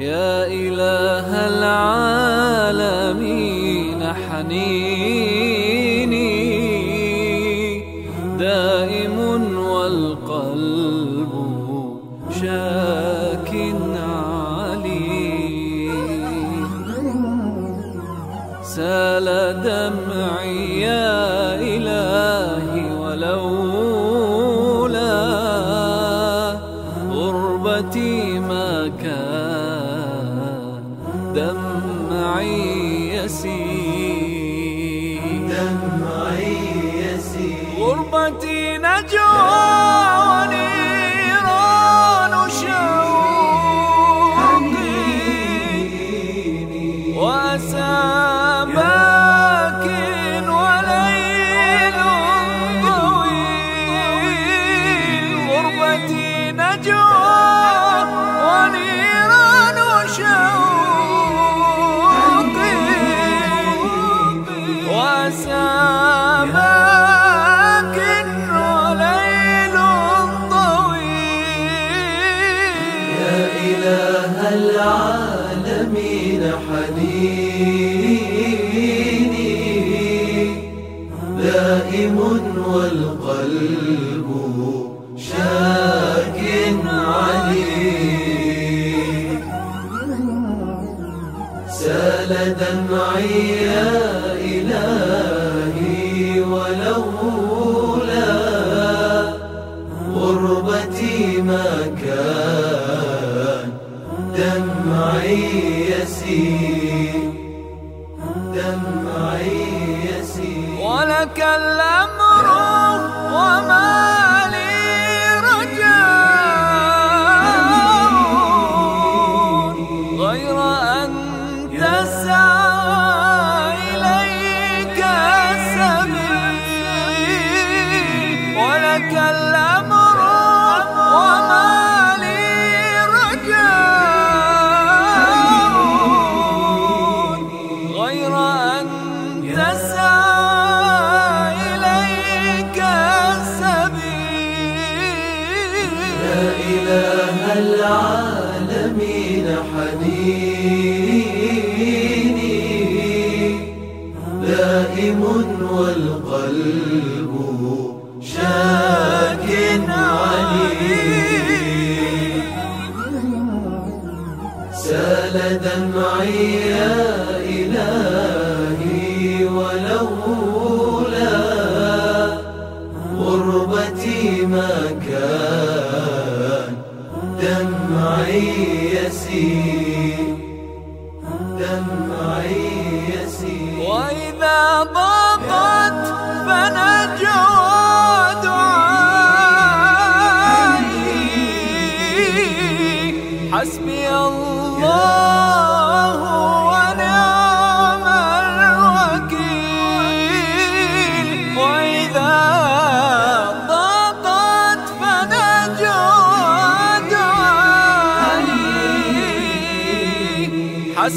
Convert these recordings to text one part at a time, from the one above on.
يا إله العالمين حنيني. دائم والقلب شاك علي. سال دمعي يا دمعي يسير. دمعي يسير. غربتي نجوى ونيران شوقي. وأسى باك باك وليل طويل. يا إله العالمين حنيني. دائم والقلب شاك علي سال دمعي يا إلهي ولولا غربتي ما كان دمعي يسير دمعي يسير. ولك الأمر إله العالمين حنيني دائم والقلب شاك علي سال دمعي يا إلهي ولولا غربتي ما كان دمعي يسير. دمعي يسير. وإذا ضاقت دعائي حسبي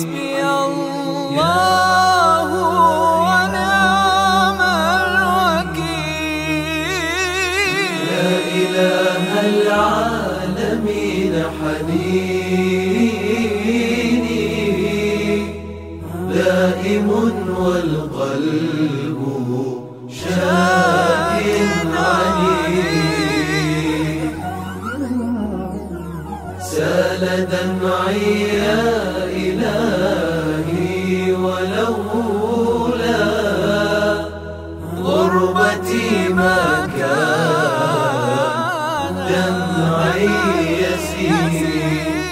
حسبي الله ونعم الوكيل. يا إله العالمين حنيني. دائم والقلب شاك علي سال دمعي يسير